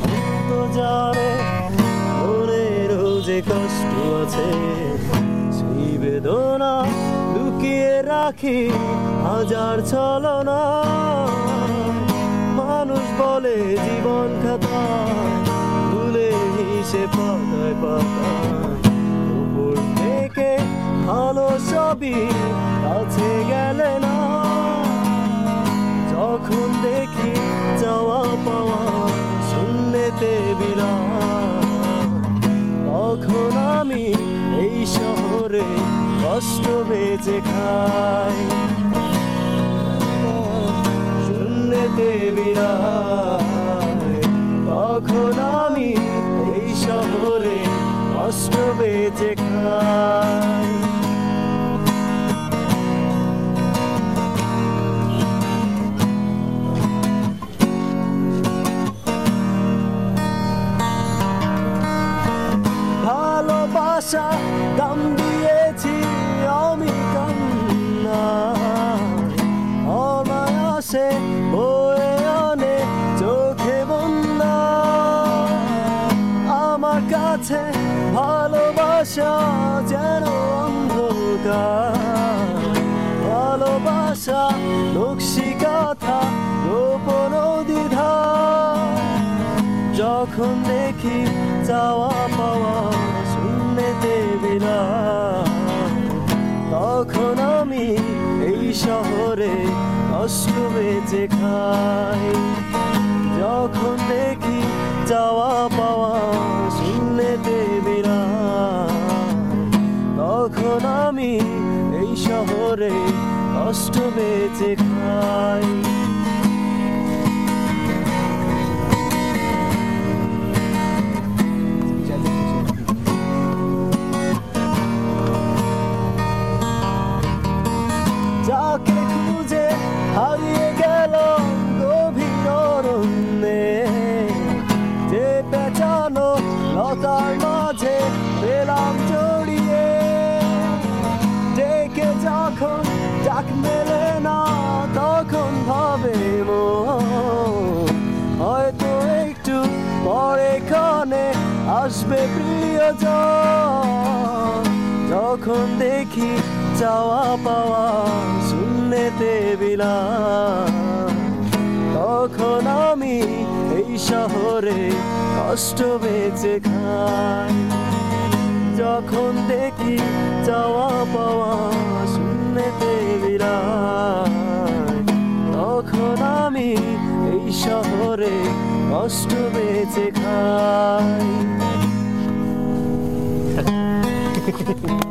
ভক্ত জানে মনেরও যে কষ্ট আছে। সেই বেদনা লুকিয়ে রাখি হাজার ছলনা। মানুষ বলে জীবন খাতা, ভুলে হিসে পাতায় পাতায়। উপর থেকে ভালো সবই কাছে গেলে না। যখন দেখি এই শহরে কষ্ট বেঁচে খাই শূন্যতে বিরাম তখন আমি এই শহরে কষ্ট বেঁচে খাই। ভালোবাসা দাম দিয়েছি আমি কান্না। অনায়াসে বয়ে আনে চোখে বন্যা। আমার কাছে ভালোবাসা যেন অন্ধকার। ভালোবাসা নকশি কথা গোপন দ্বিধা যখন দেখি যাওয়া কষ্ট বেঁচে খাই যখন দেখি যাওয়া পাওয়া শূন্যতে বিরাম তখন আমি এই শহরে কষ্ট বেঁচে খাই। যাকে যখন দেখি চাওয়া পাওয়া শূন্যতে বিলাম তখন আমি এই শহরে কষ্ট বেঁচে খাই। যখন দেখি চাওয়া পাওয়া শূন্যতে বিলাম তখন আমি এই শহরে কষ্ট বেঁচে Спасибо.